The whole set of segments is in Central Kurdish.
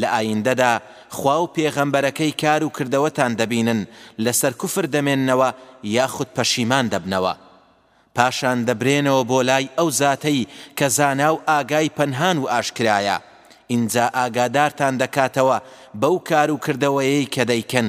لە ئایندەدا خوا و پێغەمبەرەکەی کار و کردەوەتان دەبینن لەسەر کوفر دەمێننەوە یاخود پەشیمان دەبنەوە پاشان دەبرێنەوە بۆ لای ئەو زاتەی کە زانا و ئاگای پەنهان و ئاشکرایە ئینجا ئاگادارتان دەکاتەوە بەو کار و کردەوەیەی کە دەیکەن.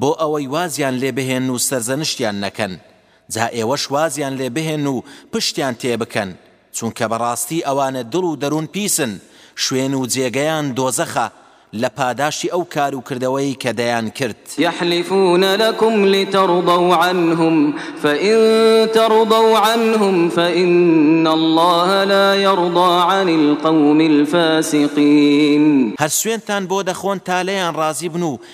بۆ ئەوەی وازیان لێ بهێن و سەرزەنشتیان نەکەن، جا ئێوەش وازیان لێ بهێن و پشتیان تێ بکەن، چونکە بەڕاستی ئەوانە دڵ و دەروون پیسن، شوێن و جێگەیان دۆزەخە، لە پاداشتی ئەو کار و کردەوەی کە دەیانکرد. یحلفون لکم لترضوا عنهم فان ترضوا عنهم فان الله لا یرضی عن القوم الفاسقین. هەر سوێندتان بۆ دەخۆن تا لێیان ڕازی بن و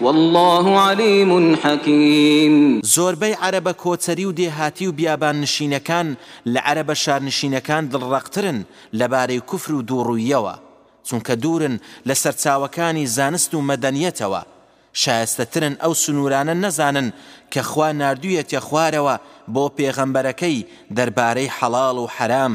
واللە علیم حکیم. زۆربەی عەرەبە کۆچەری و دێهاتی و بیابان نشینەکان لە عەرەبە شارنشینەکان دڵڕەقترن لەبارەی کوفر و دووڕووییەوە، چونکە دوورن لە سەرچاوەکانی زانست و مەدەنیەتەوە، شایستەترن ئەو سنوورانە نەزانن کە خوا ناردوویەتیە خوارەوە بۆ پێغەمبەرەکەی دەربارەی حەڵاڵ و حەرام،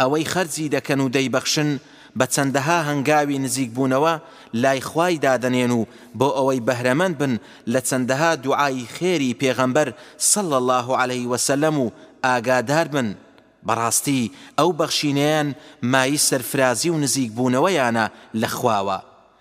ئەوەی خەرجی دەکەن و دەیبەخشن بە چەندەها هەنگاوی نزیکبوونەوە لای خوای دادەنێن و بۆ ئەوەی بەهرەمەند بن لە چەندەها دوعای خێری پێغەمبەر صلی اللە علیه وسلم و ئاگادار بن بەڕاستی ئەو بەخشینەیان مایەی سەرفرازی و نزیکبوونەوەیانە لە خواوە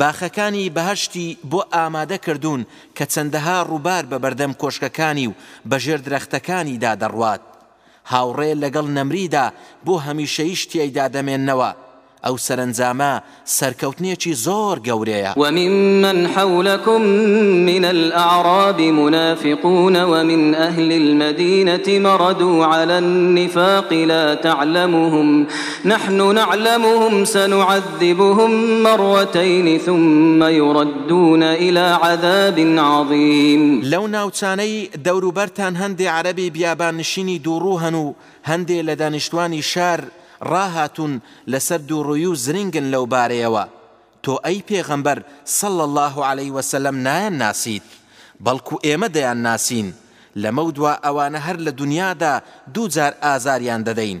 باخەکانی بەهەشتی بۆ ئامادە کردوون کە چەندەها ڕووبار بە بەردەم کۆشکەکانی و بە ژێر درەختەکانیدا دەڕوات هاوڕێ لەگەڵ نەمریدا بۆ هەمیشەیش تیایدا دەمێننەوە ئەو سەرەنجامە سەرکەوتنێکی زۆر گەورەیە. وممن حولکم من الاعراب منافقون ومن اهل المدینە مردوا علی النفاق لا تعلمهم نحن نعلمهم سنعذبهم يُعَذِّبُهُم مَّرَّتَيْنِ ثُمَّ يُرَدُّونَ إِلَىٰ عَذَابٍ عَظِیمٍ. لەو ناوچانەی دەوروبەرتان هەندێ عەرەبی بیاباننشینی دووڕوو هەن و هەندێ لە دانیشتووانی شار ڕاهاتوون لەسەر دووڕووی و زرنگن لەو بارەیەوە تۆ ئەی پێغەمبەر صلی اللە علیە وسلم نایانناسیت بەڵکو ئێمە دەیانناسین لەمەودوا ئەوانە هەر لە دونیادا دوو جار ئازاریان دەدەین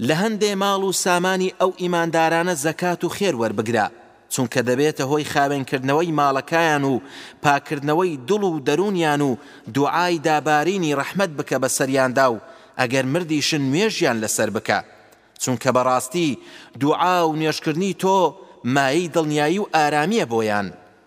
لە هەندێ ماڵ و سامانی ئەو ئیماندارانە زەکات و خێر وەربگرە، چونکە دەبێتە هۆی خاوێنکردنەوەی ماڵەکایان و پاککردنەوەی دڵ و دەروونیان و دوعای دابارینی ڕەحمەت بکە بەسەریاندا و ئەگەر مردیشن نوێژیان لەسەر بکە چونکە بەڕاستی دوعا و نوێژکردنی تۆ مایەی دڵنیایی و ئارامییە بۆیان.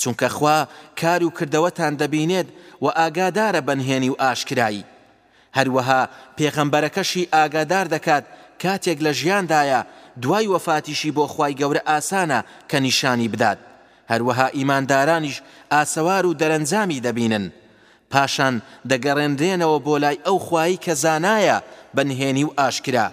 چونکە خوا کار و کردەوەتان دەبینێت و ئاگادارە بە نهێنی و ئاشکرای. هەروەها پێغەمبەرەکەشی ئاگادار دەکات کاتێک لە ژیاندایە، دوای وەفاتیشی بۆ خوای گەورە ئاسانە کە نیشانی بدات، هەروەها ئیماندارانیش ئاسەوار و دەرەنجامی دەبینن. پاشان دەگەڕێنرێنەوە بۆ لای ئەو خوایەی کە زانایە بە نهێنی و ئاشکرا،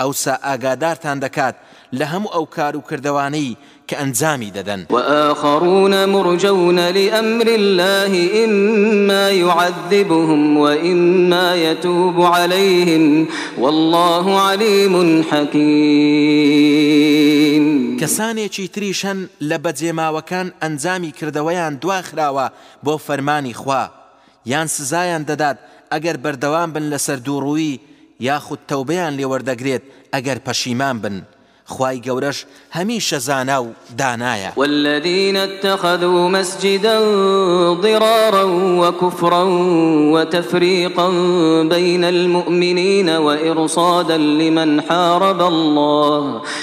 ئەوسا ئاگادارتان دەکات لە هەموو ئەو کار و کردەوانەی کە ئەنجامی دەدەن. وآخرون مرجون لأمر اللە اما یعذبهم واما یتوب علیهم واللە علیم حکیم. کەسانێکی تریش هەن لە بەجێماوەکان ئەنجامی کردەوەیان دواخراوە بۆ فەرمانی خوا، یان سزایان دەدات ئەگەر بەردەوام بن لەسەر دووڕووی، یاخود تەوبەیان لێ وەردەگرێت ئەگەر پەشیمان بن، خوای گەورەش هەمیشە زانا و دانایە. والذین اتخذوا مسجدا ضرارا وکفرا وتفریقا بین المومنین وارصادا لمن حارب الله،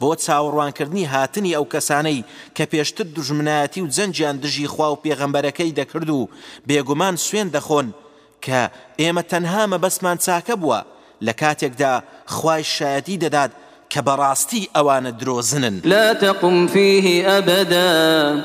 بۆ چاوەڕوانکردنی هاتنی ئەو کەسانەی کە پێشتر دوژمنایەتی و جەنگیان دژی خوا و پێغەمبەرەکەی دەکرد و بێگومان سوێند دەخۆن کە ئێمە تەنها مەبەستمان چاکە بووە، لە کاتێکدا خوایش شایەدی دەدات کە بەڕاستی ئەوانە درۆزنن. لا تقم فیه ابدا.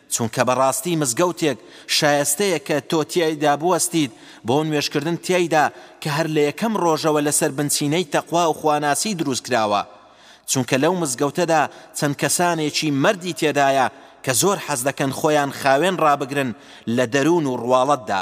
چونکە بەڕاستی مزگەوتێک شایەستەیە کە تۆ تیایدا بوەستیت بۆ نوێژکردن تیایدا کە هەر لە یەکەم ڕۆژەوە لەسەر بنچینەی تەقوا و خواناسی دروست کراوە چونکە لەو مزگەوتەدا چەند کەسانێکی مەردی تێدایە کە زۆر حەزدەکەن خۆیان خاوێن ڕابگرن لە دەروون و ڕواڵەتدا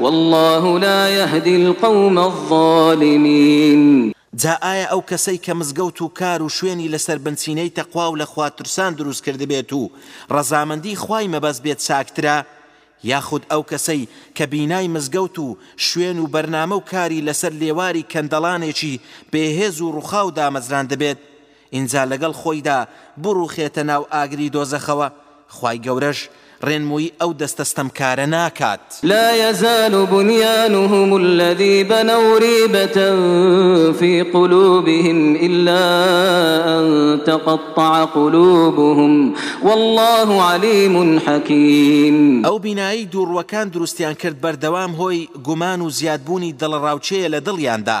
واللە لا یهدی القوم الظالمین. جا ئایا ئەو کەسەی کە مزگەوت و کار و شوێنی لەسەر بنچینەی تەقوا و لە خواترسان دروست کردبێت و ڕەزامەندی خوای مەبەست بێت چاکترە یاخود ئەو کەسەی کە بینای مزگەوت و شوێن و بەرنامە و کاری لەسەر لێواری کەندەڵانێکی بێهێز و ڕوخاو دامەزراندبێت ئینجا لەگەڵ خۆیدا بڕوخێتە ناو ئاگری دۆزەخەوە، خوای گەورەش ڕێنمووی ئەو دەستە ستەمکارە ناکات. لا یزال بنیانهم الذی بنوا ریبە فی قلوبهم الا ان تقطع قلوبهم واللە علیم حکیم. ئەو بینایەی دووڕوەکان دروستیان کرد بەردەوام هۆی گومان و زیادبوونی دڵەڕاوکێیە لە دڵیاندا،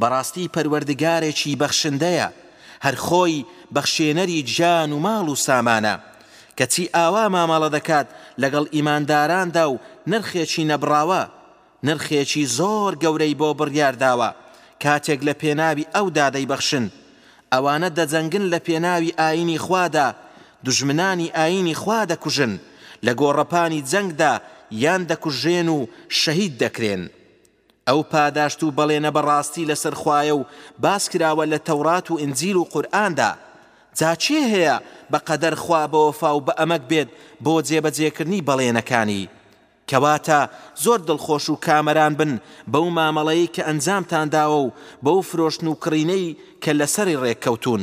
بەڕاستی پەروەردگارێکی بەخشندەیە، هەر خۆی بەخشێنەری گیان و ماڵ و سامانە، کەچی ئاوا مامەڵە دەکات لەگەڵ ئیمانداراندا و نرخێکی نەبڕاوە، نرخێکی زۆر گەورەی بۆ بڕیارداوە، کاتێک لە پێناوی ئەودا دەیبەخشن. ئەوانە دەجەنگن لە پێناوی ئایینی خوادا، دوژمنانی ئایینی خوا دەکوژن، لە گۆڕەپانی جەنگدا یان دەکوژرێن و شەهید دەکرێن. ئەو پاداشت و بەڵێنە بە ڕاستی لەسەر خوایە و باس کراوە لە تەوڕات و ئینجیل و قورئاندا، جا کێ هەیە بە قەدەر خوا بەوەفا و بە ئەمەک بێت بۆ جێبەجێکردنی بەڵێنەکانی؟ کەواتە زۆر دڵخۆش و کامەران بن بەو مامەڵەی کە ئەنجامتان داوە و بەو فرۆشتن و کڕینەی کە لەسەری ڕێککەوتوون.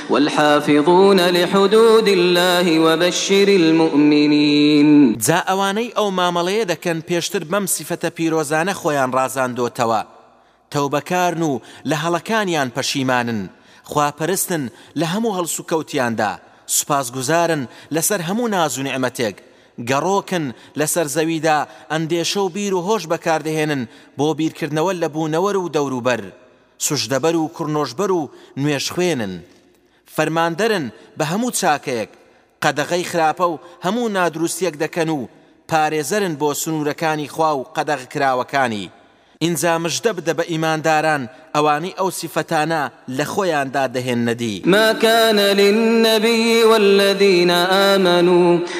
والحافظون لحدود اللە وبشر المومنین. جا ئەوانەی ئەو مامەڵەیە دەکەن پێشتر بەم سیفەتە پیرۆزانە خۆیان ڕازاندۆتەوە، تەوبەکارن و لە هەڵەکانیان پەشیمانن، خواپەرستن لە هەموو هەڵسوکەوتیاندا، سوپاسگوزارن لەسەر هەموو ناز و نیعمەتێک، گەڕۆکن لەسەر زەویدا، ئەندێشە و بیر و هۆش بەکاردەهێنن بۆ بیرکردنەوە لە بوونەوەر و دەوروبەر، سوژدەبەر و کوڕنۆشبەر و نوێژخوێنن. فەرماندەرن بە هەموو چاکەیەک، قەدەغەی خراپە و هەموو نادروستییەک دەکەن و پارێزەرن بۆ سنوورەکانی خوا و قەدەغکراوەکانی. ئینجا مژدە بدە بە ئیمانداران ئەوانەی ئەو سیفەتانە لە خۆیاندا دەهێننە دی. ما کان للنبی والذین آمنوا.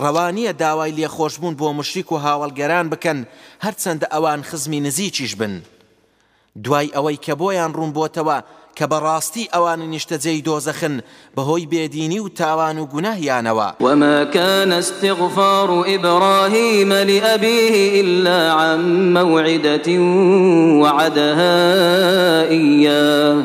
ڕەوا نییە داوای لێخۆشبوون بۆ موشریک و هاوەڵگەران بکەن هەرچەندە ئەوان خزمی نزیکیش بن دوای ئەوەی کە بۆیان ڕوون بۆتەوە کە بەڕاستی ئەوان نیشتەجێی دۆزەخن بەهۆی بێدینی و تاوان و گوناهیانەوە. وما كان استغفار ابراهیم لابیه الا عن موعدة وعدها ایاه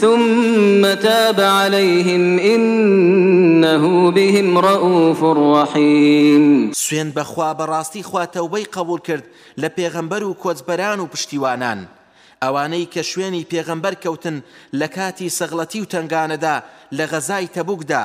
ثم تاب علیهم انه بهم رءوف رحیم. سوێند بە خوا بەڕاستی خوا تەوبەی قەبوڵ کرد لە پێغەمبەر و کۆچبەران و پشتیوانان. ئەوانەی کە شوێنی پێغەمبەر کەوتن لە کاتی سەغڵەتی و تەنگانەدا لە غەزای تەبوکدا،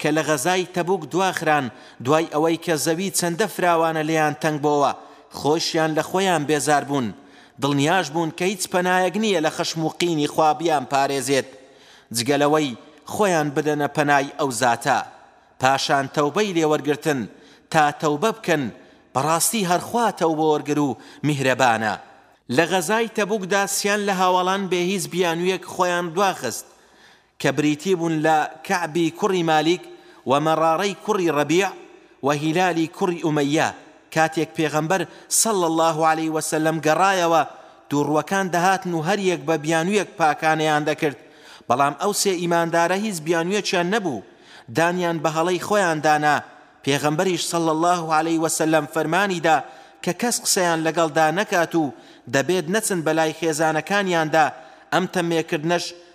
کە لە غەزای تەبوک دواخران دوای ئەوەی کە زەوی چەندە فراوانە لێیان تەنگ بۆوە خۆشیان لە خۆیان بێزار بوون دڵنیاش بوون کە هیچ پەنایەک نیە لە خەشم و قینی خوا بیانپارێزێت جگە لەوەی خۆیان بدەنە پەنای ئەو زاتە پاشان تەوبەی لێ وەرگرتن تا تەوبە بکەن بەڕاستی هەر خوا تەوبەوەرگر و میهرەبانە. لە غەزای تەبوکدا سیان لە هاوەڵان بێ هیچ بیانویەک خۆیان دواخست کە بریتی بوون لە کەعبی کوڕی مالیک و مەڕاڕەی کوڕی ڕەبیع و هیلالی کوڕی ئومەیە، کاتێک پێغەمبەر، صلی اللە علیە وسلم، گەڕایەوە دووڕوەکان دەهاتن و هەریەک بە بیانویەک پاکانەیان دەکرد، بەڵام ئەو سێ ئیماندارە هیچ بیانویەکیان نەبوو، دانیان بە هەڵەی خۆیان دانا، پێغەمبەریش، صلی اللە علیە وسلم، فەرمانی دا کە کەس قسەیان لەگەڵدا نەکات و دەبێت نەچن بەلای خێزانەکانیاندا، ئەم تەمێکردنەش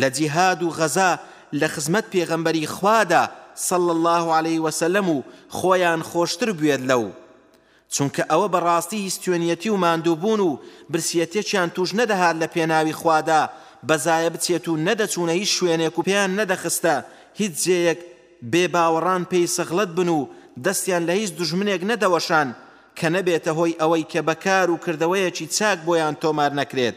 لە جیهاد و غەزا لە خزمەت پێغەمبەری خوادا، صلی اللە علیە وسلم، و خۆیان خۆشتر بوێت لەو، چونکە ئەوە بە ڕاستی هیستیۆنیەتی و ماندووبوون و برسیەتێکیان تووش نەدەهات لە پێناوی خوادا بەزایە بچێت و نەدەچوونە هیچ شوێنێک و پێیان نەدەخستە هیچ جێیەک بێ باوەڕان پێی سەغڵەت بن و دەستیان لە هیچ دوژمنێک نەدەوەشان کە نەبێتە هۆی ئەوەی کە بە کار و کردەوەیەکی چاک بۆیان تۆمار نەکرێت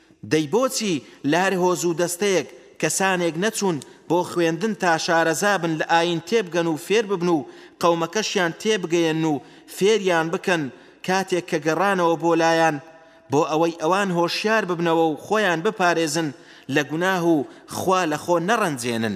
دەی بۆچی لە هەر هۆز و دەستەیەک کەسانێک نەچوون بۆ خوێندن تا شارەزا بن لە ئایین تێبگەن و فێر ببن و قەومەکەشیان تێبگەیەنن و فێریان بکەن کاتێک کە گەڕانەوە بۆ لایان بۆ ئەوەی ئەوان هۆشیار ببنەوە و خۆیان بپارێزن لە گوناه و خوا لە خۆ نەڕەنجێنن.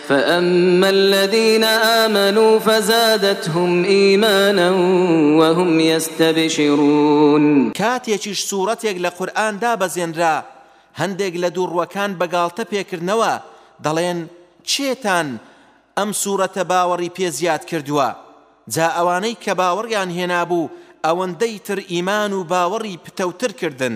فأما الذین آمنوا فزادتهم ایمانا وهم یستبشرون کاتێکیش سوڕەتێک لە قورئان دابەزێنرا هەندێک لە دووڕووەکان بە گاڵتە پێکردنەوە دەڵێن کێتان ئەم سوڕەتە باوەڕی پێ زیاد کردووە جا ئەوانەی کە باوەڕیان هێنابوو ئەوەندەی تر ئیمان و باوەڕی پتەوتر کردن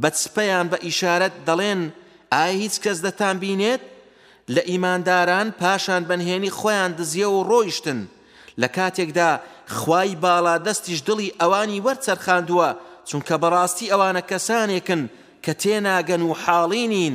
بە چپیان بە ئیشارەت دەڵێن، ئایا هیچ کەس دەتانبینێت؟ لە ئیمانداران پاشان بەنهێنی خۆیان دزیەوە و ڕۆیشتن، لە کاتێکدا خوای باڵادەستیش دڵی ئەوانی وەرچەرخاندووە، چونکە بەڕاستی ئەوانە کەسانێکن کە تێناگەن و حاڵی نین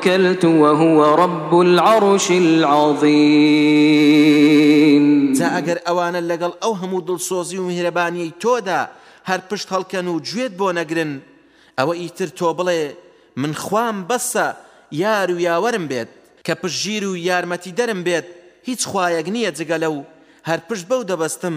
توکلت وهو رب العرش العظیم جا ئەگەر ئەوانە لەگەڵ ئەو هەموو دڵسۆزی و میهرەبانیەی تۆدا هەر پشت هەڵکەن و گوێت بۆ نەگرن ئەوە ئیتر تۆ بڵێ من خوام بەسە یار و یاوەرم بێت کە پشتگیر و یارمەتیدەرم بێت هیچ خوایەک نییە جگە لەو هەر پشت بەو دەبەستم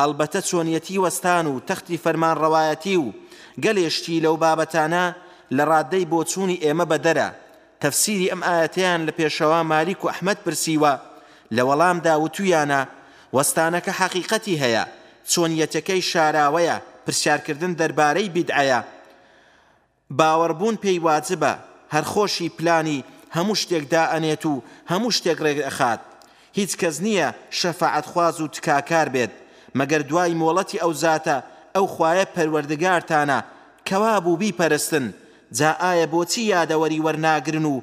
ئەڵبەتە چۆنیەتی وەستان و تەختی فەرمانڕەوایەتی و گەلێ شتی لەو بابەتانە لە ڕاددەی بۆچوونی ئێمە بەدەرە، تەفسیری ئەم ئایەتەیان لە پێشەوا مالیک و ئەحمەد پرسیوە، لە وەڵامدا وتویانە، وەستانەکە حەقیقەتی هەیە، چۆنیەتەکەی شاراوەیە، پرسیارکردن دەربارەی بیدعەیە، باوەڕبوون پێی واجبە، هەر خۆشی پلانی هەموو شتێک دائەنێت و هەموو شتێک ڕێکئەخات، هیچ کەس نییە شەفاعەتخواز و تکاکار بێت، مەگەر دوای مۆڵەتی ئەو زاتە، ئەو خوایە پەروەردگارتانە، کەوابوو بیپەرستن، جا ئایا بۆچی یادەوەری وەرناگرن و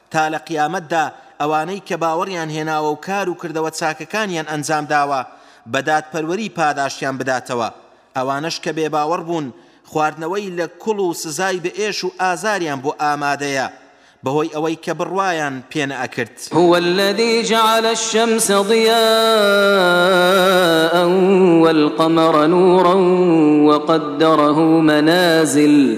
تا لە قیامەتدا ئەوانەی کە باوەڕیان هێناوە و کار و کردەوە چاکەکانیان ئەنجام داوە بە دادپەروەری پاداشتیان بداتەوە، ئەوانەش کە بێباوەڕ بوون خواردنەوەی لە کوڵ و سزای بە ئێش و ئازاریان بۆ ئامادەیە بەهۆی ئەوەی کە بڕوایان پێ نەئەکرد. هو الذی جعل الشمس ضیاء والقمر نورا وقدره منازل.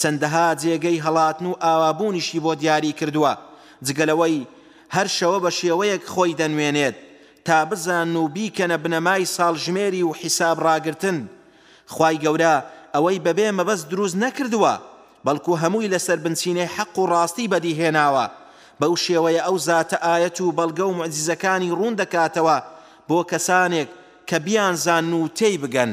چەندەها جێگەی هەڵاتن و ئاوابوونیشی بۆ دیاری کردووە، جگە لەوەی هەر شەوە بە شێوەیەک خۆی دەنوێنێت، تا بزانن و بیکەنە بنەمای ساڵژمێری و حیساب ڕاگرتن. خوای گەورە ئەوەی بەبێ مەبەست دروست نەکردووە، بەڵکو هەمووی لەسەر بنچینەی حەق و ڕاستی بەدی هێناوە، بەو شێوەیە ئەو زاتە ئایەت و بەڵگە و موعجیزەکانی ڕوون دەکاتەوە بۆ کەسانێک کە بیانزانن و تێی بگەن.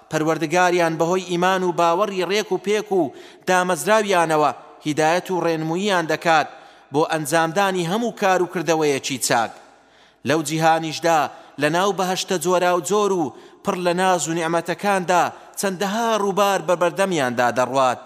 پەروەردگاریان بەهۆی ئیمان و باوەڕی ڕێک و پێک و دامەزراویانەوە هیدایەت و ڕێنمووییان دەکات بۆ ئەنجامدانی هەموو کار و کردەوەیەکی چاک لەو جیهانیشدا لەناو بەهەشتە جۆراوجۆر و پڕ لە ناز و نیعمەتەکاندا چەندەها ڕووبار بەبەردەمیاندا دەڕوات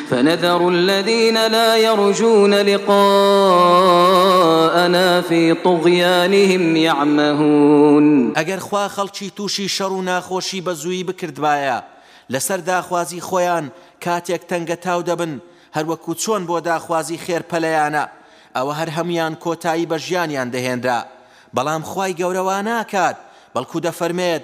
فنذر الذين لا يرجون لقاءنا في طغيانهم يعمهون ئەگەر خوا خەڵکی تووشی شەڕ و ناخۆشی بە زوویی بکردبایە لەسەر داخوازی خۆیان کاتێک تەنگەتاو دەبن هەروەکو چۆن بۆ داخوازی خێر پەلەیانە ئەوە هەر هەموویان کۆتایی بە ژیانیان دەهێنرا بەڵام خوای گەورە واناکات بەڵکو دەفەرمێت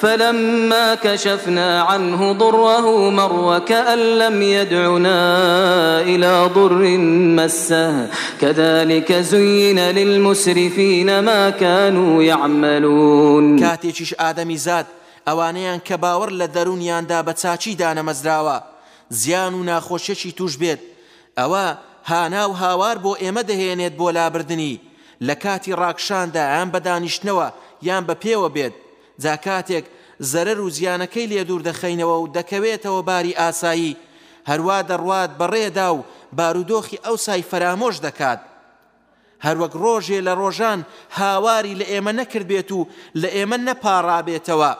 فلما کشفنا عنه ضره مر وکأن لم یدعنا الی ضر مسه کذلک زین للمسرفین ما کانوا یعملون کاتێکیش ئادەمی زاد ئەوانەیان کە باوەڕ لە دەروونیاندا بە چاکی دانەمەزراوە زیان و ناخۆشیەکی توش بێت ئەوا هانا و هاوار بۆ ئێمە دەهێنێت بۆ لابردنی لە کاتی ڕاکشاندا یان بە دانیشتنەوە یان بە پێوە بێت جا کاتێک زەرەر و زیانەکەی لێ دوور دەخەینەوە و دەکەوێتەوە باری ئاسایی، هەروا دەڕوات بەڕێدا و بارودۆخی ئەوسای فەرامۆش دەکات. هەروەک ڕۆژێ لە ڕۆژان هاواری لە ئێمە نەکردبێت و لە ئێمە نەپاڕابێتەوە،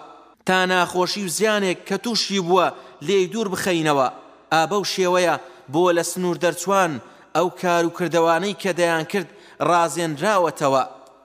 تا ناخۆشی و زیانێک کە تووشی بووە لێی دوور بخەینەوە، ئا بەو شێوەیە بۆ لە سنوور دەرچووان ئەو کار و کردەوانەی کە دەیانکرد ڕازێنراوەتەوە.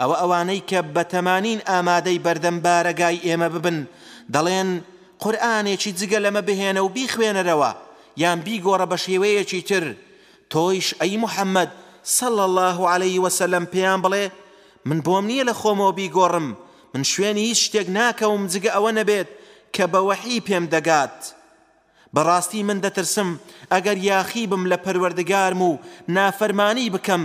ئەوە ئەوانەی کە بەتەمانین ئامادەی بەردەم بارەگای ئێمە ببن دەڵێن، قورئانێکی جگە لەمە بهێنە و بیخوێنەرەوە، یان بیگۆڕە بە شێوەیەکی تر، تۆیش ئەی محەمەد صلی اللە علیە وسلم پێیان بڵێ، من بۆم نییە لە خۆمەوە بیگۆڕم، من شوێنی هیچ شتێک ناکەوم جگە ئەوە نەبێت کە بە وەحی پێم دەگات. بەڕاستی من دەترسم ئەگەر یاخیبم لە پەروەردگارم و نافەرمانی بکەم،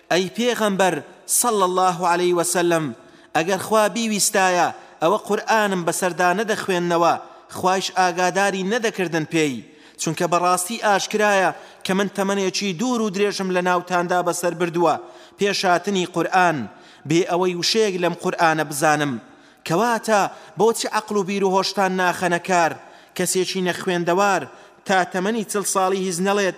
ئەی پێغەمبەر صلی اللە علیە وسلم ئەگەر خوا بیویستایە ئەوە قورئانم بەسەردا نەدەخوێننەوە خوایش ئاگاداری نەدەکردن پێی چونکە بەڕاستی ئاشکرایە کە من تەمەنێکی دوور و درێژم لە ناوتاندا بەسەر بردووە پێش هاتنی قورئان بێ ئەوەی وشەیەک لەم قورئانە بزانم کەواتە بۆچی عەقڵ و بیر و هۆشتان ناخەنە کار کەسێکی نەخوێندەوار تا تەمەنی چڵ ساڵی هیچ نەڵێت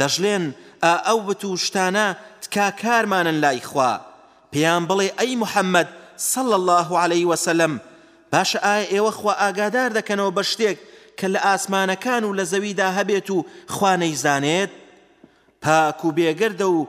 دەشلێن، ئا ئەو بت و شتانە تکا کارمانن لای خوا، پێیان بڵێ ئەی محمد صلی اللە علیە وسلم، باشە ئایا ئێوە خوا ئاگادار دەکەنەوە بە شتێک کە لە ئاسمانەکان و لە زەویدا هەبێت و خوا نەیزانێت؟ پاک و بێگەردە و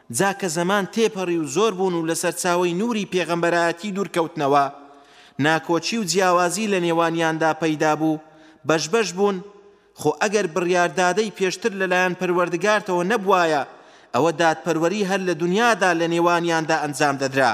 جا کە زەمان تێپەڕی و زۆر بوون و لە سەرچاوەی نووری پێغەمبەرایەتی دوور کەوتنەوە، ناکۆکی و جیاوازی لە نێوانیاندا پەیدا بوو، بەش بەش بوون، خۆ ئەگەر بڕیاردادەی پێشتر لە لایەن پەروەردگارتەوە نەبوایە، ئەوە دادپەروەری هەر لە دنیادا لە نێوانیاندا ئەنجام دەدرا،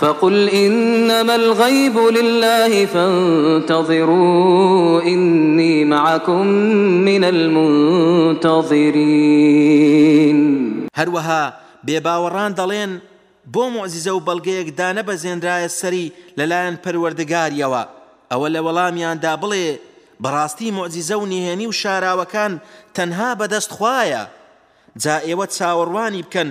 فقل انما الغیب للە فانتظروا انی معکم من المنتظرین. هەروەها بێباوەڕان دەڵێن، بۆ موعجیزە و بەڵگەیەک دانەبەزێنرایە سەری لەلایەن پەروەردگاریەوە، ئەوە لە وەڵامیاندا بڵێ، بەڕاستی موعجیزە و نهێنی و شاراوەکان تەنها بەدەست خوایە، جا ئێوە چاوەڕوانی بکەن،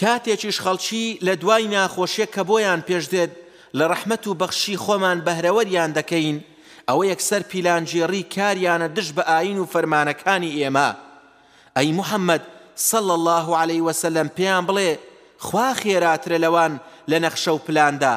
کاتێکیش خەڵکی لە دوای ناخۆشیەک کە بۆیان پێش دێت لە ڕەحمەت و بەخششی خۆمان بەهرەوەریان دەکەین، ئەوە یەکسەر پیلانگێڕی کاریانە دژ بە ئایین و فەرمانەکانی ئێمە. ئەی محمد صلی اللە علیە وسلم پێیان بڵێ خوا خێراترە لەوان لە نەخشە و پلاندا،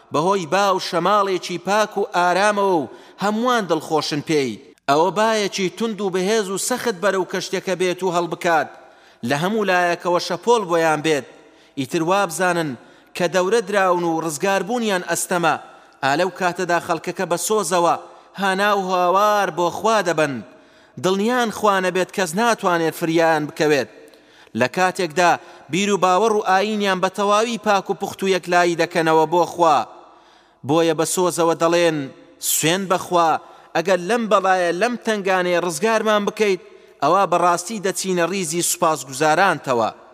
بەهۆی با و شەماڵێکی پاک و ئارامەوە و هەمووان دڵخۆشن پێی، ئەوە بایەکی توند و بەهێز و سەخت بەرەو کەشتیەکە بێت و هەڵبکات، لە هەموو لایەکەوە شەپۆل بۆیان بێت، ئیتر وابزانن کە دەورە دراون و ڕزگار بوونیان ئەستەمە، ئالەو کاتەدا خەڵکەکە بە سۆزەوە هانا و هاوار بۆ خوا دەبەن، دڵنیان خوا نەبێت کەس ناتوانێت فریایان بکەوێت لە کاتێکدا بیر و باوەڕ و ئایینیان بە تەواوی پاک و پوخت و یەکلایی دەکەنەوە بۆ خوا بۆیە بە سۆزەوە دەڵێن سوێند بە خوا ئەگەر لەم بەڵایە لەم تەنگانەیە ڕزگارمان بکەیت ئەوا بەڕاستی دەچینە ڕیزی سوپاسگوزارانتەوە.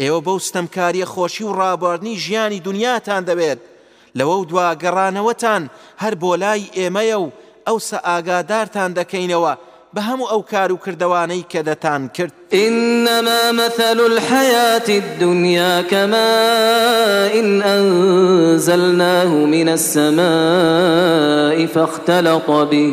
ئێوە بەو ستەمکاریە خۆشی و ڕابواردنی ژیانی دونیاتان دەوێت، لەوەو دوا گەڕانەوەتان هەر بۆ لای ئێمەیە و ئەوسا ئاگادارتان دەکەینەوە بە هەمو ئەو کار و کردەوانەی کە دەتان کرد. انما مثل الحیاة الدنیا کماء انزلناه من السماء فاختلط به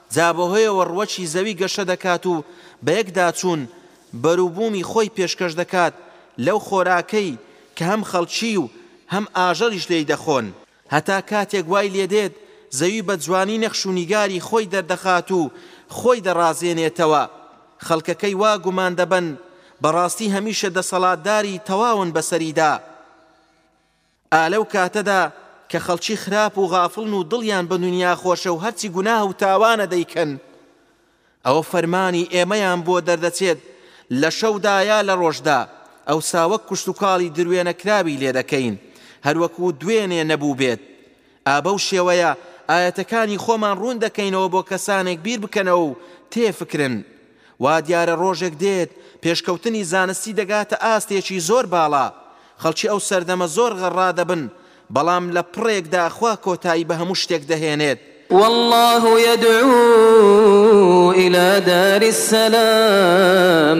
جا بەوهۆیەوە ڕوەکی زەوی گەشە دەکات و بەیەکداچوون بەروبوومی خۆی پێشکەش دەکات لەو خۆراکەی کە هەم خەڵکی و هەم ئاژەڵیش لێی دەخۆن، هەتا کاتێک وای لێدێت زەوی بە جوانی نەخش و نیگاری خۆی دەردەخات و خۆی دەڕازێنێتەوە، خەڵکەکەی وا گومان دەبەن بەڕاستی هەمیشە دەسەڵاتداری تەواون بەسەریدا. ئا لەو کاتەدا کە خەڵکی خراپ و غافڵن و دڵیان بە دونیا خۆشە و هەرچی گوناه و تاوانە دەیکەن، ئەوە فەرمانی ئێمەیان بۆ دەردەچێت لە شەودا یا لە ڕۆژدا، ئەوسا وەک کشتوکاڵی دروێنەکراوی لێدەکەین، هەروەکو دوێنێ نەبووبێت. ئا بەو شێوەیە ئایەتەکانی خۆمان ڕوون دەکەینەوە بۆ کەسانێک بیر بکەنەوە و تێفکرن. وا دیارە ڕۆژێک دێت پێشکەوتنی زانستی دەگاتە ئاستێکی زۆر باڵا. خەڵکی ئەو سەردەمە زۆر غەڕا دەبن، بەڵام لە پڕێکدا خوا کۆتایی بە هەموو شتێک دەهێنێت. واللە یدعو الی دار السلام.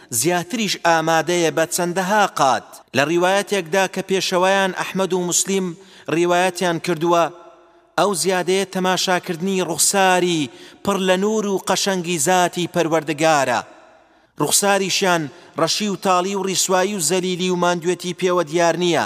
زیاتریش ئامادەیە بە چەندەها قات، لە ڕیوایەتێکدا کە پێشەوایان ئەحمەد و موسلیم ڕیوایەتیان کردووە، ئەو زیادەیە تەماشاکردنی ڕوخساری پڕ لە نوور و قەشەنگی زاتی پەروەردگارە، ڕوخساریشیان ڕەشی و تاڵی و ڕیسوایی و زەلیلی و ماندوێتی پێوە دیار نییە،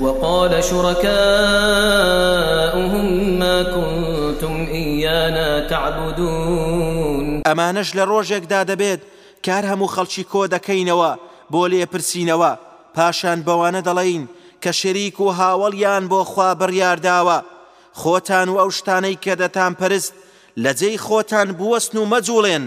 وقال شرکاؤهم ما کنتم ایانا تعبدون. ئەمانەش لە ڕۆژێکدا دەبێت کە هەر هەموو خەڵکی کۆ دەکەینەوە بۆ لێپرسینەوە، پاشان بەوانە دەڵێین کە شەریک و هاوەڵیان بۆ خوا بڕیار داوە، خۆتان و ئەو شتانەی کە دەتانپەرست لە جێی خۆتان بوەستن و مەجوڵێن،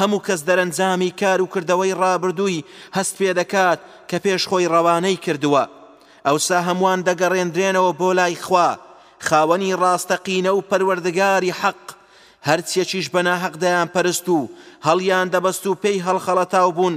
هەموو کەس دەرەنجامی کار و کردەوەی ڕابردووی هەست پێ دەکات کە پێش خۆی ڕەوانەی کردووە، ئەوسا هەمووان دەگەڕێنرێنەوە بۆ لای خوا، خاوەنی ڕاستەقینە و پەروەردگاری حەق، هەرچیەکیش بە ناحەق دەیانپەرست و هەڵیاندەبەست و پێی هەڵخەڵەتاو بوون،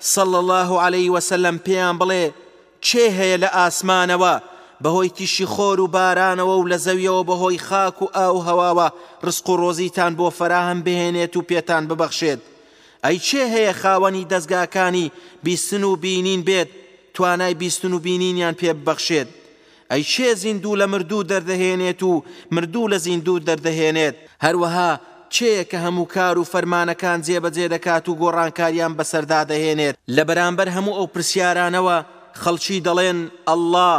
صلی اللە علیە وسلم، پێیان بڵێ، کێ هەیە لە ئاسمانەوە بەهۆی تیشی خۆر و بارانەوە و لە زەویەوە بەهۆی خاک و ئاو و هەواوە ڕزق و ڕۆزیتان بۆ فەراهەم بهێنێت و پێتان ببەخشێت؟ ئەی کێ هەیە خاوەنی دەزگاکانی بیستن و بینین بێت توانای بیستن و بینینیان پێ ببەخشێت؟ ئەی کێ زیندوو لە مردوو دەردەهێنێت و مردوو لە زیندوو دەردەهێنێت؟ هەروەها کێیە کە هەموو کار و فەرمانەکان جێبەجێ دەکات و گۆڕانکاریان بەسەردا دەهێنێت؟ لە بەرامبەر هەموو ئەو پرسیارانەوە خەڵکی دەڵێن، اللە،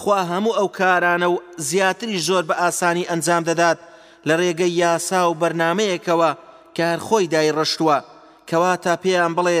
خوا هەموو ئەو کارانە و زیاتریش زۆر بە ئاسانی ئەنجام دەدات لە رێگەی یاسا و بەرنامەیەکەوە کە هەر خۆی دایڕشتووە، کەواتە پێیان بڵێ،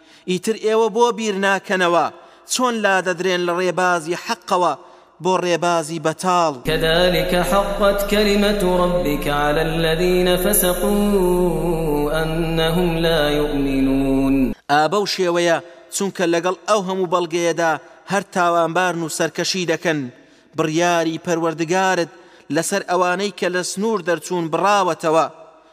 ئیتر ئێوە بۆ بیرناکەنەوە چۆن لادەدرێن لە ڕێبازی حەقەوە بۆ ڕێبازی بەتاڵ. کذلک حقت کلمە ربک علی الذین فسقوا انهم لا یؤمنون. ئا بەو شێوەیە چونکە لەگەڵ ئەو هەموو بەڵگەیەدا هەر تاوانبارن و سەرکەشی دەکەن، بڕیاری پەروەردگارت لەسەر ئەوانەی کە لە سنوور دەرچوون بڕاوەتەوە،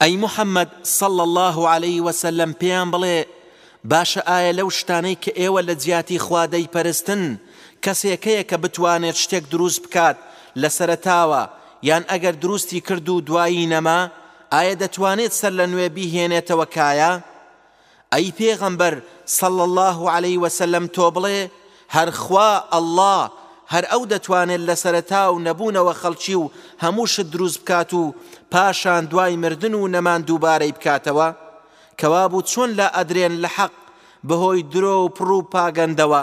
ئەی محمد صلی اللە علیە وسلم پێیان بڵێ، باشە ئایا لەو شتانەی کە ئێوە لە جیاتی خوا دەیپەرستن کەسێک هەیە کە بتوانێت شتێک دروست بکات لە سەرەتاوە یان ئەگەر دروستی کرد و دوایی نەما ئایا دەتوانێت سەرلەنوێ بیهێنێتەوە کایە؟ ئەی پێغەمبەر صلی اللە علیە وسلم تۆ بڵێ، هەر خوا، اللە، هەر ئەو دەتوانێت لە سەرەتا و نەبوونەوە خەڵکی و هەموو شت دروست بکات و پاشان دوای مردن و نەمان دووبارەی بکاتەوە؟ کەوابوو چۆن لائەدرێن لە حەق بەهۆی درۆ و پڕوپاگەندەوە؟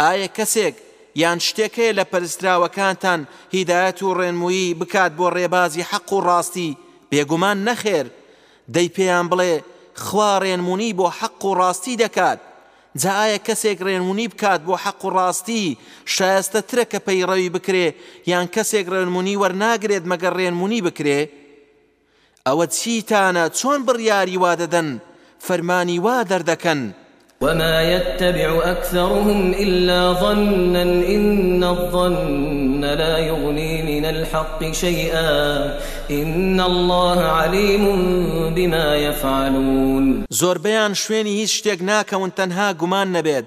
ئایە کەسێک یان شتێک هەیە لە پەرستراوەکانتان هیدایەت و ڕێنموویی بکات بۆ ڕێبازی حەق و ڕاستی؟ بێگومان نەخێر، دەی پێیان بڵێ خوا ڕێنموونی بۆ حەق و ڕاستی دەکات، جا ئایە کەسێک ڕێنموونی بکات بۆ حەق و ڕاستی شایەستەترە کە پەیڕەوی بکرێ یان کەسێک ڕێنموونی وەرناگرێت مەگەر ڕێنموونی بکرێ؟ ئەوە چیتانە چۆن بڕیاری وا دەدەن فەرمانی وا دەردەکەن. وما یتبع اکثرهم الا ظنا ان الظن لا یغنی من الحق شیئا ان الله علیم بما یفعلون. زۆربەیان شوێنی هیچ شتێک ناکەون تەنها گومان نەبێت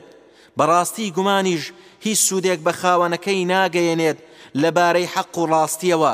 بەڕاستی گومانیش هیچ سودێک بە خاوەنەکەی ناگەیەنێت لەبارەی حەق و ڕاستیەوە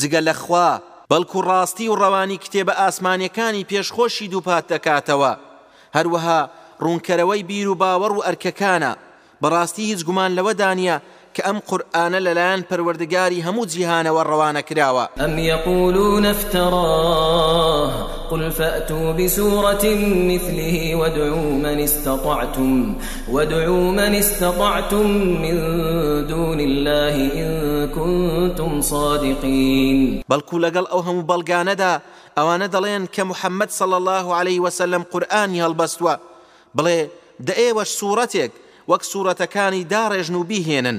جگە لە خوا، بەڵکو ڕاستی و ڕەوانی کتێبە ئاسمانیەکانی پێش خۆشی دووپات دەکاتەوە، هەروەها ڕوونکەرەوەی بیر و باوەڕ و ئەرکەکانە، بەڕاستی هیچ گومان لەوەدا نیە کە ئەم قورئانە لەلایەن پەروەردگاری هەموو جیهانەوە ڕەوانە کراوە. ئەم یەقولون افتراه قل فاتو بسورة مثله وادعو من استطعتم وادعوا من استطعتم من دون الله ان کنتم صادقین. بەڵکو لەگەڵ ئەو هەموو بەڵگانەدا ئەوانە دەڵێن کە محمد صلی اللە علیه وسلم قورئانی هەڵبەستوە، بڵێ، دە ئێوەش سوڕەتێک وەک سوڕەتەکانی داڕێژن و بیهێنن،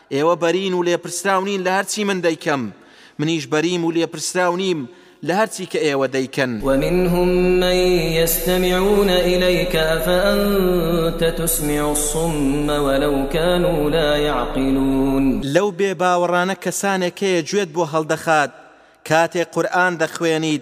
ئێوە بەرین و لێپرسراو نین لە هەرچی من دەیکەم، منیش بەریم و لێپرسراو نیم لە هەرچی کە ئێوە دەیکەن. ومنهم من یستمعون الیک افانت تسمع الصم ولو کانوا لا یعقلون. لەو بێ باوەڕانە کەسانێک هەیە گوێت بۆ هەڵدەخات کاتێک قورئان دەخوێنیت،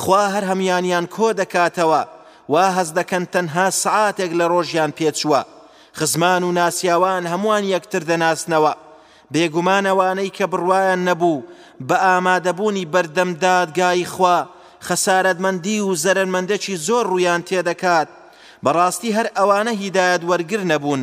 خوا هەر هەمویانیان کۆ دەکاتەوە وا هەست دەکەن تەنها سەعاتێک لە ڕۆژیان پێچووە، خزمان و ناسیاوان هەموان یەکتر دەناسنەوە، بێگومان ئەوانەی کە بڕوایان نەبوو بە ئامادەبوونی بەردەم دادگای خوا خەسارەتمەندی و زەرەرمەندێکی زۆر ڕوویان تێدەکات، بەڕاستی هەر ئەوانە هیدایەت وەرگر نەبوون.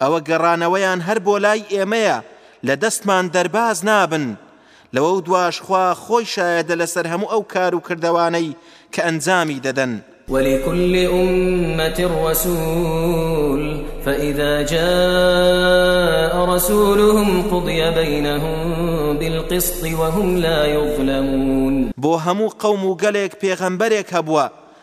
ئەوە گەڕانەوەیان هەر بۆ لای ئێمەیە لە دەستمان دەرباز نابن، لەوەو دواش خوا خۆی شایەدە لەسەر هەموو ئەو کار و کردەوانەی کە ئەنجامی دەدەن. ولکل امة رسول فاذا جاء رسولهم قضی بینهم بالقسط وهم لا یظلمون. بۆ هەموو قەوم و گەلێک پێغەمبەرێک هەبووە،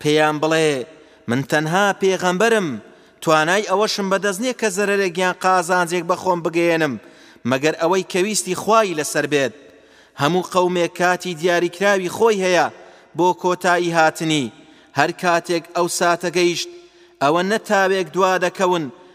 پێیان بڵێ، من تەنها پێغەمبەرم، توانای ئەوەشم بەدەست نیە کە زەرەرێک یان قازانجێک بە خۆم بگەیەنم مەگەر ئەوەی کە ویستی خوایی لەسەر بێت. هەموو قەومێک کاتی دیاریکراوی خۆی هەیە بۆ کۆتایی هاتنی، هەر کاتێک ئەو ساتە گەیشت، ئەوە نە تاوێک دوا دەکەون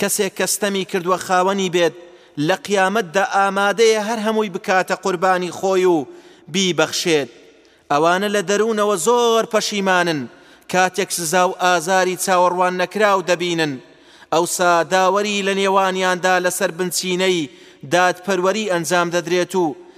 کەسێک کە ستەمی کردوە خاوەنی بێت لە قیامەتدا ئامادەیە هەر هەمووی بکاتە قوربانی خۆی و بیبەخشێت، ئەوانە لە دەروونەوە زۆر پەشیمانن کاتێک سزا و ئازاری چاوەڕواننەکراو دەبینن، ئەوسا داوەری لە نێوانیاندا لەسەر بنچینەی دادپەروەری ئەنجام دەدرێت و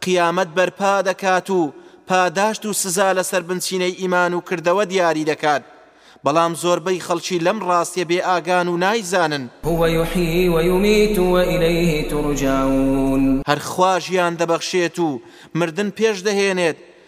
قیامەت بەرپا دەکات و پاداشت و سزا لەسەر بنچینەی ئیمان و کردەوە دیاری دەکات، بەڵام زۆربەی خەڵکی لەم ڕاستیە بێ ئاگان و نایزانن. هو یحیی و یمیت و الیه ترجعون. هەر خوا ژیان دەبەخشێت و مردن پێش دەهێنێت،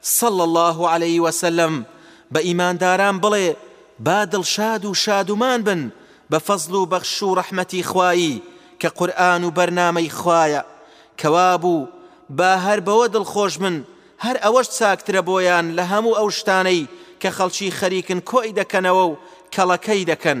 صلی اللە علیە وسلم، بە ئیمانداران بڵێ با دڵشاد و شادومان بن بە فەزڵ و بەخش و ڕەحمەتی خوایی کە قورئان و بەرنامەی خوایە، کەوابوو با هەر بەوە دڵخۆش بن، هەر ئەوەش چاکترە بۆیان لە هەموو ئەو شتانەی کە خەڵکی خەریکن کۆی دەکەنەوە و کەڵەکەی دەکەن.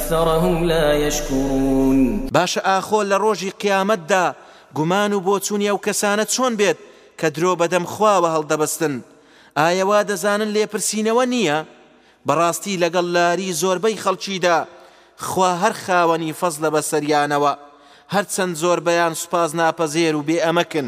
اکثرهم لا یشکرون. باشە ئاخۆ لە ڕۆژی قیامەتدا گومان و بۆچونی ئەو کەسانە چۆن بێت کە درۆ بەدەم خواوە هەڵدەبەستن؟ ئایا وا دەزانن لێپرسینەوە نییە؟ بەڕاستی لەگەڵ لاری زۆربەی خەڵکیدا خوا هەر خاوەنی فەزلە بەسەریانەوە هەرچەند زۆربەیان سوپاس ناپەزێر و بێ ئەمەکن.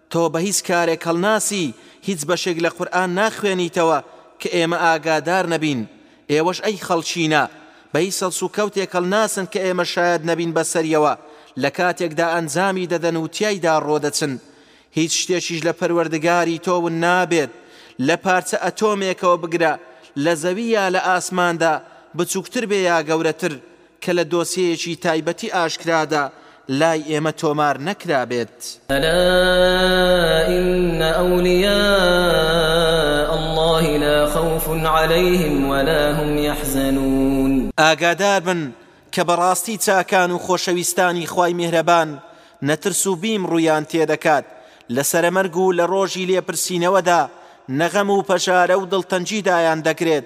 تۆ بە هیچ کارێک هەڵناسی هیچ بەشێک لە قورئان ناخوێنیتەوە کە ئێمە ئاگادار نەبین، ئێوەش ئەی خەڵکینە بە هیچ هەڵسوکەوتێک هەڵناسن کە ئێمە شایەد نەبین بەسەریەوە لە کاتێکدا ئەنجامی دەدەن و تیایدا ڕۆدەچن هیچ شتێکیش لە پەروەردگاری تۆ ون نابێت لە پارچە ئەتۆمێکەوە بگرە لە زەوی یا لە ئاسماندا بچوکتر بێ یا گەورەتر کە لە دۆسیەیەکی تایبەتی ئاشکرادا لای ئێمە تۆمار نەکرابێت. الا ان اولیاء اللە لا خوف علیهم ولا هم یحزنون. ئاگاداربن کە بەڕاستی چاکان و خۆشەویستانی خوای میهرەبان نەترس و بیم ڕوویان تێدەکات لەسەر مەرگ و لە ڕۆژی لێپرسینەوەدا نەغەم و پەژارە و دڵتەنگی دایان دەگرێت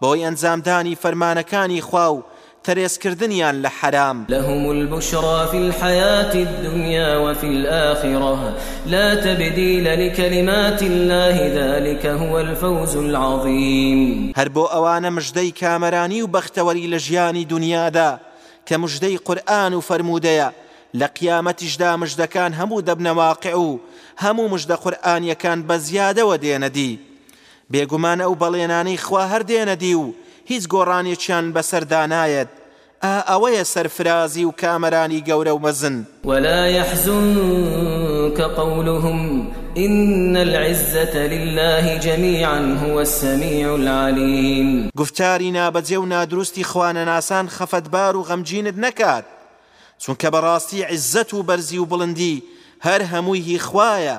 بۆی ئەنجامدانی فەرمانەکانی خوا و تەرێزکردنیان لە حەرام. لهم البشری فی الحیاة الدنیا وفی الآخرە لا تبدیل لکلمات الله ذلک هو الفوز العظیم. هەر بۆ ئەوانە مژدەی کامەرانی و بەختەوەری لە ژیانی دونیادا کە مژدەی قورئان و فەرموودەیە، لە قیامەتیشدا مژدەکان هەموو دەبنە واقع و هەموو مژدە قورئانیەکان بە زیادەوە دێنە دی. بێگومان ئەو بەڵێنانەی خوا هەر دێنە دی و هیچ گۆڕانێکیان بەسەردا نایەت، ئا ئەوەیە سەرفرازی و کامەرانی گەورە و مەزن. ولا يحزنک قولهم ان العزة لله جمیعا هو السمیع العلیم. گوفتاری نابەجێ و نادروستی خوانەناسان خەفەتبار و غەمگینت نەکات، چونکە بەڕاستی عیززەت و بەرزی و بڵندی هەر هەمووی هی خوایە،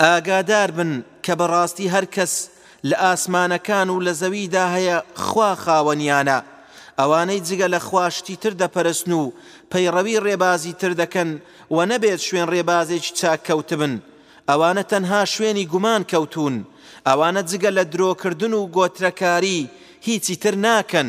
ئاگادار بن کە بەڕاستی هەر کەس لە ئاسمانەکان و لە زەویدا هەیە خوا خاوەنیانە، ئەوانەی جگە لە خوا شتی تر دەپەرستن و پەیڕەوی ڕێبازی تر دەکەن و نەبێت شوێن ڕێبازێکی چاک کەوتبن، ئەوانە تەنها شوێنی گومان کەوتوون، ئەوانە جگە لە درۆکردن و گۆترەکاری هیچی تر ناکەن.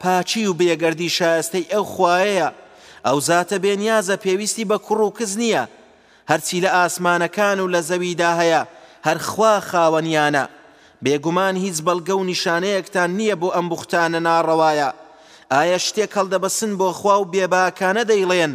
پاکی و بێگەردی شایەستەی ئەو خوایەیە، ئەو زاتە بێنیازە پێویستی بە کوڕ و کز نییە، هەرچی لە ئاسمانەکان و لە زەویدا هەیە هەر خوا خاوەنیانە، بێگومان هیچ بەڵگە و نیشانەیەکتان نییە بۆ ئەم بوختانە ناڕەوایە، ئایا شتێک هەڵدەبەستن بۆ خوا و بێباکانە دەیڵێن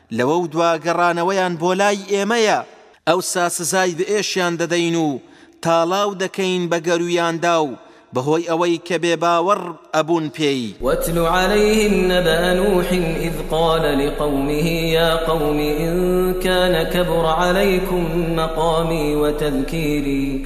لەوەو دوا گەڕانەوەیان بۆ لای ئێمەیە، ئەوسا سزای بئشیان دەدەین و تاڵاو دەکەین بە گەرویاندا و بەهۆی ئەوەی کە بێباوەڕ ئەبوون پێی. واتل علیهم نبأ نوح اذ قال لقومه یا قوم ان کان کبر علیکم مقامی وتذکیری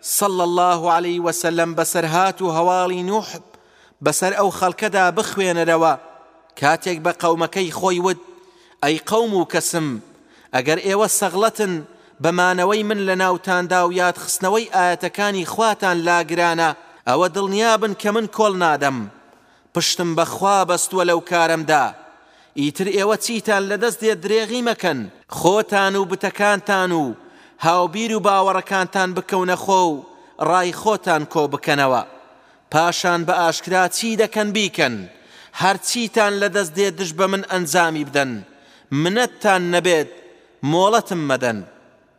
صلی اللە علیە وسلم بەسەرهات و هەواڵی نوح بەسەر ئەو خەڵکەدا بخوێنەرەوە کاتێک بە قەومەکەی خۆی وت ئەی قەوم و کەسم ئەگەر ئێوە سەغڵەتن بە مانەوەی من لە ناوتاندا و یادخستنەوەی ئایەتەکانی خواتان لاگرانە ئەوە دڵنیابن کە من کۆڵ نادەم پشتم بە خوا بەستوە لەو کارەمدا ئیتر ئێوە چیتان لەدەست دێت درێغی مەکەن خۆتان و بتەکانتان و هاوبیر و باوەڕەکانتان بکەونە خۆ و ڕای خۆتان کۆ بکەنەوە پاشان بە ئاشکرا چی دەکەن بیکەن هەر چیتان لەدەست دێت دژ بە من ئەنجامی بدەن منەتتان نەبێت مۆڵەتم مەدەن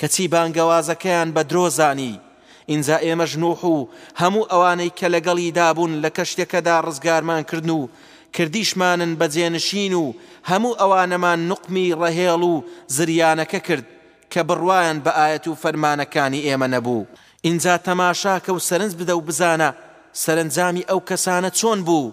کەچی بانگەوازەکەیان بە درۆ زانی. ئینجا ئێمەش نوح و هەموو ئەوانەی کە لەگەڵیدا بوون لە کەشتیەکەدا ڕزگارمان کردن و کردیشمانن بە جێنشین و هەموو ئەوانەمان نوقمی ڕەهێڵ و زریانەکە کرد کە بڕوایان بە ئایەت و فەرمانەکانی ئێمە نەبوو. ئینجا تەماشاکە و سەرنج بدە و بزانە سەرەنجامی ئەو کەسانە چۆن بوو.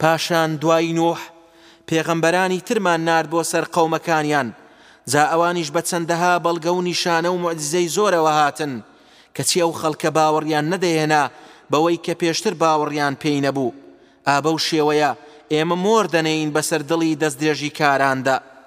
پاشان دوای نوح پێغەمبەرانی ترمان نارد بۆ سەر قەومەکانیان جا ئەوانیش بە چەندەها بەڵگە و نیشانە و موعجیزەی زۆرەوە هاتن کەچی ئەو خەڵکە باوەڕیان نەدەهێنا بەوەی کە پێشتر باوەڕیان پێی نەبوو ئا بەو شێوەیە ئێمە مۆر دەنێین بەسەر دڵی دەستدرێژیکاراندا.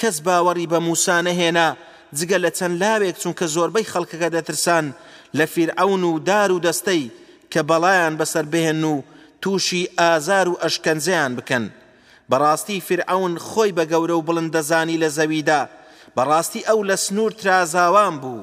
کەس باوەڕی بە موسا نەهێنا جگە لە چەند لاوێک چونکە زۆربەی خەڵکەکە دەترسان لە فیرعەون و دار و دەستەی کە بەڵایان بەسەر بهێن و توشی ئازار و ئەشکەنجەیان بکەن بەڕاستی فیرعەون خۆی بە گەورە و بڵند دەزانی لە زەویدا بەڕاستی ئەو لە سنور ترازاوان بوو.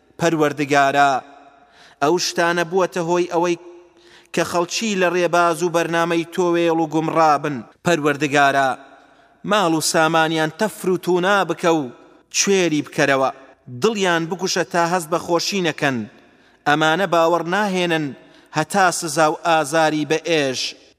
پەروەردگارا ئەو شتانە بووەتە هۆی ئەوەی کە خەڵکی لە ڕێباز و بەرنامەی تۆ وێڵ و گومڕا بن. پەروەردگارا ماڵ و سامانیان تەفر و تونا بکە و کوێری بکەرەوە، دڵیان بکوژە تا هەست بە خۆشی نەکەن، ئەمانە باوەڕ ناهێنن هەتا سزا و ئازاری بە ئێش.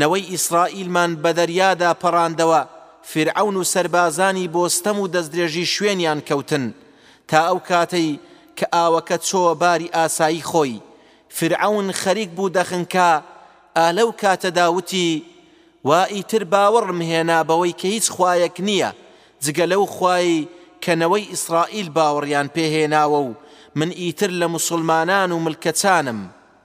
نەوەی ئیسرائیلمان بە دەریادا پەڕاندەوە، فیرعەون و سەربازانی بۆ ستەم و دەستدرێژی شوێنیان کەوتن، تا ئەو کاتەی کە ئاوەکە چۆوە باری ئاسایی خۆی، فیرعەون خەریک بوو دەخنکا، ئا لەو کاتەدا وتی، وا ئیتر باوەڕم هێنا بەوەی کە هیچ خوایەک نییە جگە لەو خوایەی کە نەوەی ئیسرائیل باوەڕیان پێهێناوە و من ئیتر لە موسڵمانان و ملکەچانم.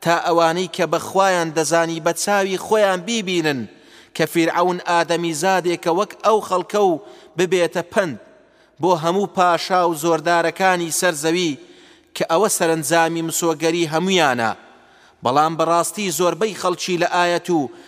تا ئەوانەی کە بە خوایان دەزانی بە چاوی خۆیان بیبینن کە فیرعەون ئادەمیزادێکە وەک ئەو خەڵکە و ببێتە پەند بۆ هەموو پاشا و زۆردارەکانی سەر زەوی کە ئەوە سەرەنجامی مسۆگەری هەموویانە بەڵام بەڕاستی زۆربەی خەڵکی لە ئایەت و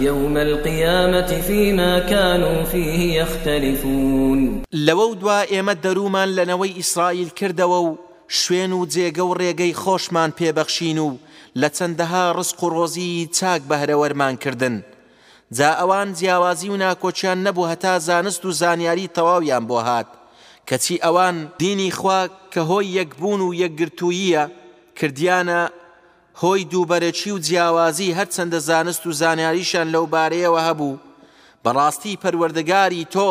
یوم القیامە فیما کانو فیه یختلفون. لەوەو دوا ئێمە دەروومان لە نەوەی ئیسرائیل کردەوە و شوێن و جێگە و ڕێگەی خۆشمان پێ بەخشین و لە چەندەها ڕزق و ڕۆزیی چاک بەهرەوەرمان کردن جا ئەوان جیاوازی و ناکۆکیان نەبوو هەتا زانست و زانیاری تەواویان بۆ هات کەچی ئەوان دینی خوا کە هۆی یەکبوون و یەکگرتووییە کردیانە هۆی دووبەرەکی و جیاوازی هەرچەندە زانست و زانیاریشیان لەوبارەیەوە هەبوو، بەڕاستی پەروەردگاری تۆ،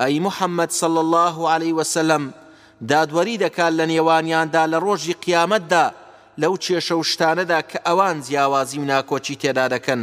ئەی محمد صلی اللە علیە وسلم، دادوەری دەکات لەنێوانیاندا لەڕۆژی قیامەتدا لەو کێشە و شتانەدا کە ئەوان جیاوازی و ناکۆکی تێدا دەکەن،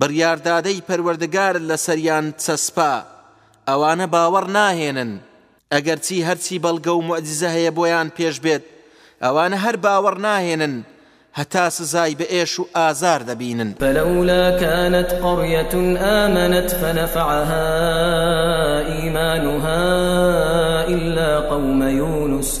بڕیاردادەی پەروەردگارت لەسەریان چەسپا، ئەوانە باوەڕ ناهێنن، ئەگەرچی هەرچی بەڵگە و موعجیزە هەیە بۆیان پێش بێت، ئەوانە هەر باوەڕ ناهێنن هەتا سزای بئێش و ئازار دەبینن. فلولا کانت قریە آمنت فنفعها ایمانها الا قوم یونس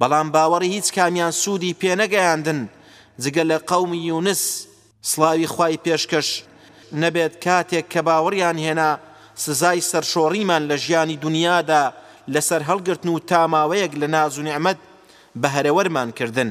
بەڵام باوەڕی هیچ کامیان سوودی پێ نەگەیاندن جگە لە قەومی یونس سڵاوی خوای پێشکەش نەبێت کاتێک کە باوەڕیان هێنا سزای سەرشۆڕیمان لە ژیانی دونیادا لەسەر هەڵگرتن و تا ماوەیەک لە ناز و نیعمەت بەهرەوەرمان کردن.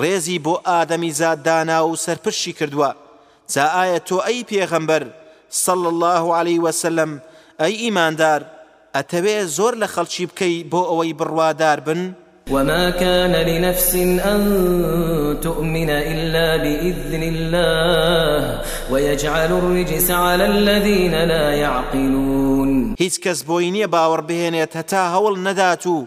ڕێزی بۆ ئادەمیزاد دانا و سەرپرشی کردوە جا ئایا تۆ ئەی پێغەمبەر صلی اللە علیە وسلم ئەی ئیماندار ئەتەوێ زۆر لە خەڵکی بکەی بۆ ئەوەی بڕوادار بن؟ وما كان لنفس ان تؤمن الا باذن الله ويجعل الرجس على الذين لا يعقلون هیچ کەس بۆی نیە باوەڕ بهێنێت هەتا هەوڵ نەدات و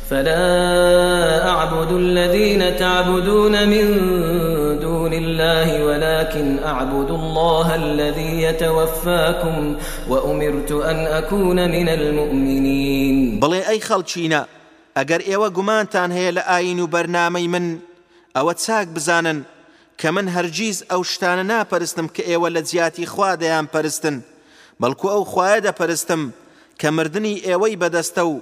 فلا اعبد الذین تعبدون من دون الله ولکن اعبد الله الذی یتوفاکم و امرت ان اکون من المومنین بڵێ ئەی خەڵکینە ئەگەر ئێوە گومانتان هەیە لە ئاین و بەرنامەی من ئەوە چاک بزانن کە من هەرگیز ئەو شتانە ناپەرستم کە ئێوە لە جیاتی خوا دەیان پەرستن بەڵکو ئەو خوایە دەپەرستم کە مردنی ئێوەی بەدەستە و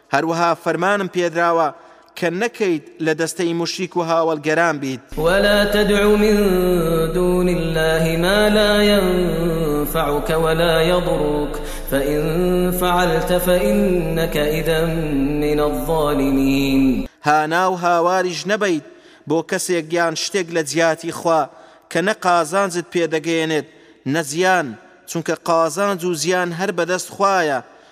هەروەها فەرمانم پێدراوە کە نەکەیت لە دەستەی موشریک و هاوەڵگەران بیت. ولا تدع من دون الله ما لا ينفعك ولا يضرك فإن فعلت فإنك إذا من الظالمين. هانا و هاواریش نەبەیت بۆ کەسێک یان شتێک لە جیاتی خوا کە نە قازانجت پێ دەگەیەنێت نە زیان، چونکە قازانج و زیان هەر بەدەست خوایە،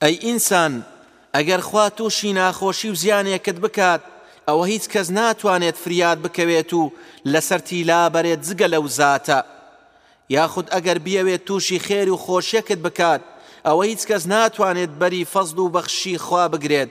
ئەی ئینسان ئەگەر خوا توشی ناخۆشی و زیانێکت بکات ئەوە هیچ کەس ناتوانێت فریات بکەوێت و لەسەرتی لابەرێت جگە لەو زاتە یاخود ئەگەر بیەوێت توشی خێر و خۆشیەکت بکات ئەوە هیچ کەس ناتوانێت بەری فەزڵ و بەخششی خوا بگرێت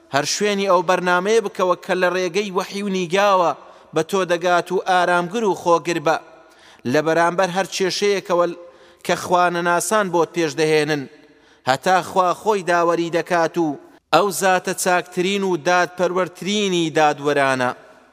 هەر شوێنی ئەو بەرنامەیە بکەوە کە لە ڕێگەی وەحی و نیگاوە بە تۆ دەگات و ئارامگر و خۆگر بە لە بەرامبەر هەر کێشەیەکەوە کە خوانەناسان بۆت پێش دەهێنن هەتا خوا خۆی داوەری دەکات و ئەو زاتە چاکترین و دادپەروەرترینی دادوەرانە.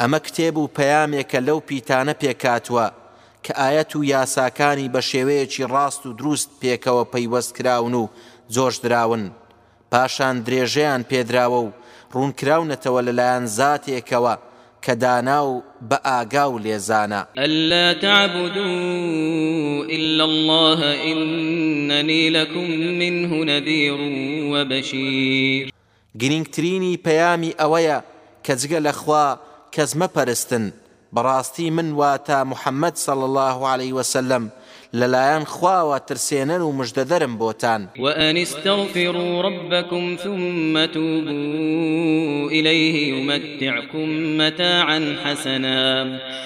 ئەمە کتێب و پەیامێکە لەو پیتانە پێکهاتووە کە ئایەت و یاساکانی بە شێوەیەکی ڕاست و دروست پێکەوە پەیوەست کراون و جۆشدراون، پاشان درێژەیان پێدراوە و ڕوونکراونەتەوە لەلایەن زاتێکەوە کە دانا و بەئاگا و لێزانە. اللە تعبدوا الا اللە اننی لکم منه نذیر و بشیر. گرینگترینی پەیامی ئەوەیە کە جگە لە خوا کەس مەپەرستن، بەڕاستی من واتە محمد صلی اللە علیە وسلم لەلایەن خواوە ترسێنەر و مژدەدەرم بۆتان. وأن استغفروا ربکم ثم توبوا الیه یمتعکم متاعا حسنا.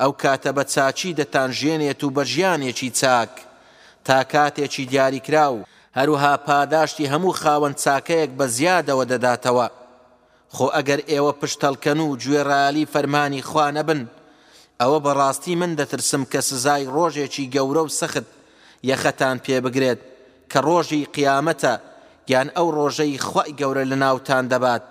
ئەو کاتە بە چاکی دەتانژیێنێت و بە ژیانێکی چاک تا کاتێکی دیاریکراو، هەروەها پاداشتی هەموو خاوەن چاکەیەک بە زیادەوە دەداتەوە، خۆ ئەگەر ئێوە پشتەڵکەن و گوێڕایەلی فەرمانی خوا نەبن، ئەوە بە ڕاستی من دەترسم کە سزای ڕۆژێکی گەورە و سەخت یەخەتان پێ بگرێت کە ڕۆژی قیامەتە، یان ئەو ڕۆژەی خوای گەورە لەناوتان دەبات.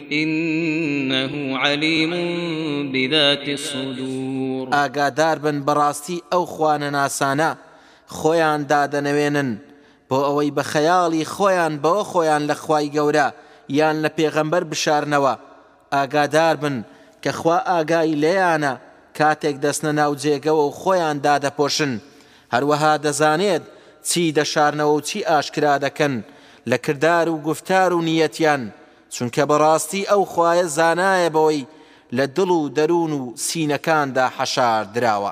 انه علیم بذات الصدور ئاگاداربن بەڕاستی ئەو خوا نەناسانە خۆیان دادەنەوێنن بۆ ئەوەی بە خەیاڵی خۆیان بەوە خۆیان لە خوای گەورە یان لە پێغەمبەر بشارنەوە ئاگاداربن کە خوا ئاگای لێیانە کاتێک دەچنە ناو جێگەوە و خۆیان دادەپۆشن هەروەها دەزانێت چی دەشارنەوە و چی ئاشکرا دەکەن لە کردار و گوفتار و نیەتیان چونکە بەڕاستی ئەو خوایە زانایە بەوەی لە دڵ و دەروون و سینەکاندا حەشار دراوە.